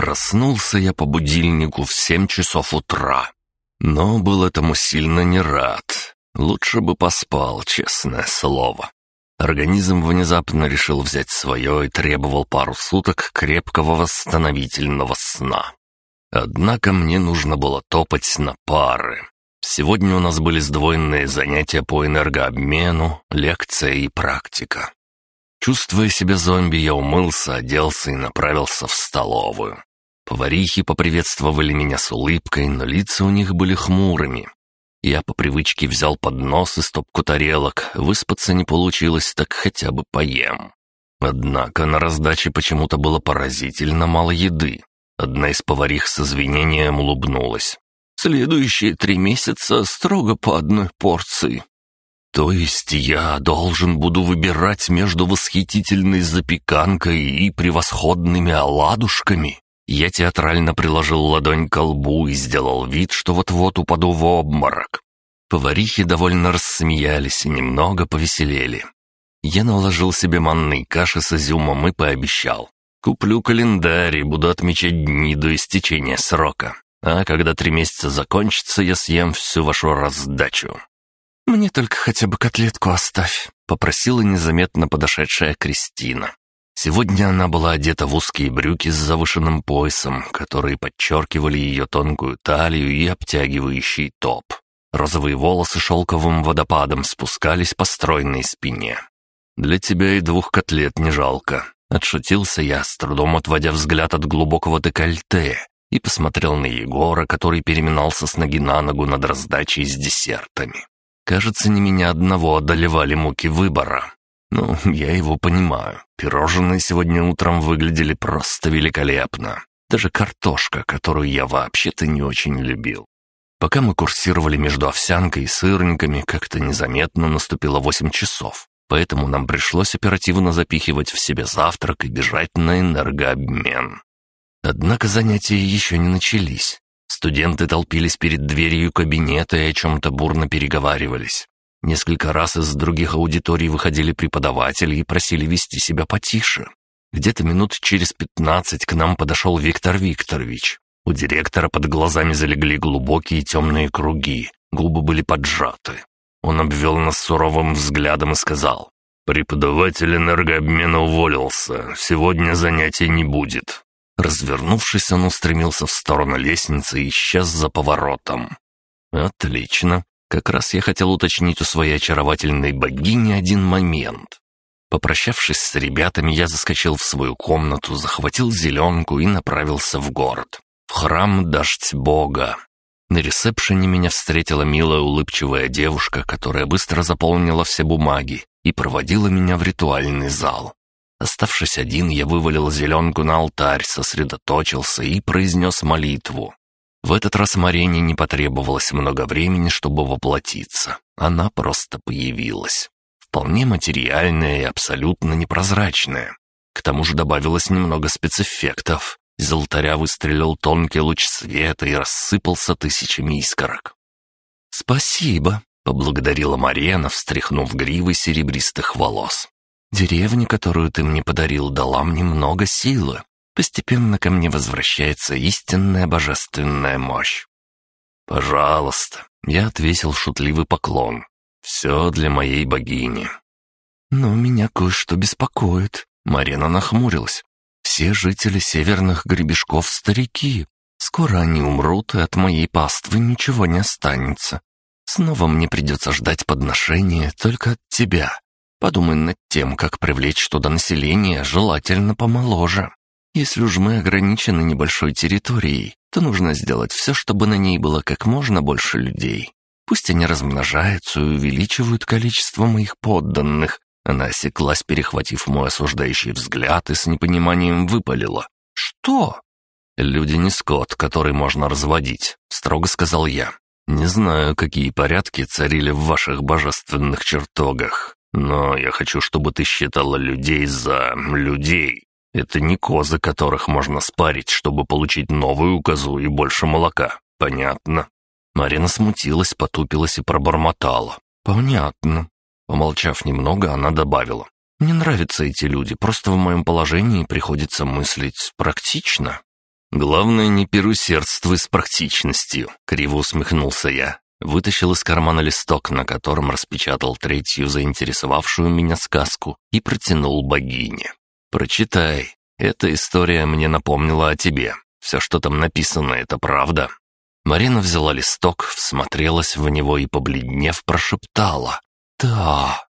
Проснулся я по будильнику в семь часов утра. Но был этому сильно не рад. Лучше бы поспал, честное слово. Организм внезапно решил взять свое и требовал пару суток крепкого восстановительного сна. Однако мне нужно было топать на пары. Сегодня у нас были сдвоенные занятия по энергообмену, лекция и практика. Чувствуя себя зомби, я умылся, оделся и направился в столовую. Поварихи поприветствовали меня с улыбкой, но лица у них были хмурыми. Я по привычке взял поднос и стопку тарелок. Выспаться не получилось, так хотя бы поем. Однако на раздаче почему-то было поразительно мало еды. Одна из поварих с извинением улыбнулась. «Следующие три месяца строго по одной порции». «То есть я должен буду выбирать между восхитительной запеканкой и превосходными оладушками?» Я театрально приложил ладонь к лбу и сделал вид, что вот-вот упаду в обморок. Поварихи довольно рассмеялись и немного повеселели. Я наложил себе манной каши с изюмом и пообещал. Куплю календарь и буду отмечать дни до истечения срока. А когда три месяца закончатся, я съем всю вашу раздачу. «Мне только хотя бы котлетку оставь», — попросила незаметно подошедшая Кристина. Сегодня она была одета в узкие брюки с завышенным поясом, которые подчеркивали ее тонкую талию и обтягивающий топ. Розовые волосы шелковым водопадом спускались по стройной спине. «Для тебя и двух котлет не жалко», Отшутился я, с трудом отводя взгляд от глубокого декольте, и посмотрел на Егора, который переминался с ноги на ногу над раздачей с десертами. Кажется, не меня одного одолевали муки выбора. Ну, я его понимаю. Пирожные сегодня утром выглядели просто великолепно. Даже картошка, которую я вообще-то не очень любил. Пока мы курсировали между овсянкой и сырниками, как-то незаметно наступило восемь часов поэтому нам пришлось оперативно запихивать в себе завтрак и бежать на энергообмен. Однако занятия еще не начались. Студенты толпились перед дверью кабинета и о чем-то бурно переговаривались. Несколько раз из других аудиторий выходили преподаватели и просили вести себя потише. Где-то минут через пятнадцать к нам подошел Виктор Викторович. У директора под глазами залегли глубокие темные круги, губы были поджаты. Он обвел нас суровым взглядом и сказал, «Преподаватель энергообмена уволился, сегодня занятий не будет». Развернувшись, он устремился в сторону лестницы и исчез за поворотом. «Отлично. Как раз я хотел уточнить у своей очаровательной богини один момент». Попрощавшись с ребятами, я заскочил в свою комнату, захватил зеленку и направился в город. В храм Дождь Бога. На ресепшене меня встретила милая улыбчивая девушка, которая быстро заполнила все бумаги и проводила меня в ритуальный зал. Оставшись один, я вывалил зеленку на алтарь, сосредоточился и произнес молитву. В этот раз Марине не потребовалось много времени, чтобы воплотиться. Она просто появилась. Вполне материальная и абсолютно непрозрачная. К тому же добавилось немного спецэффектов. Из алтаря выстрелил тонкий луч света и рассыпался тысячами искорок. «Спасибо», — поблагодарила Марена, встряхнув гривы серебристых волос. «Деревня, которую ты мне подарил, дала мне много силы. Постепенно ко мне возвращается истинная божественная мощь». «Пожалуйста», — я отвесил шутливый поклон. «Все для моей богини». «Но меня кое-что беспокоит», — Марина нахмурилась. Все жители северных гребешков старики. Скоро они умрут, и от моей паствы ничего не останется. Снова мне придется ждать подношения только от тебя. Подумай над тем, как привлечь туда население, желательно помоложе. Если уж мы ограничены небольшой территорией, то нужно сделать все, чтобы на ней было как можно больше людей. Пусть они размножаются и увеличивают количество моих подданных, она осеклась, перехватив мой осуждающий взгляд, и с непониманием выпалила. «Что?» «Люди не скот, который можно разводить», — строго сказал я. «Не знаю, какие порядки царили в ваших божественных чертогах, но я хочу, чтобы ты считала людей за людей. Это не козы, которых можно спарить, чтобы получить новую козу и больше молока. Понятно?» Марина смутилась, потупилась и пробормотала. «Понятно. Помолчав немного, она добавила. «Мне нравятся эти люди, просто в моем положении приходится мыслить практично». «Главное, не переусердствуй с практичностью», — криво усмехнулся я. Вытащил из кармана листок, на котором распечатал третью заинтересовавшую меня сказку, и протянул богине. «Прочитай. Эта история мне напомнила о тебе. Все, что там написано, это правда». Марина взяла листок, всмотрелась в него и, побледнев, прошептала. «Да».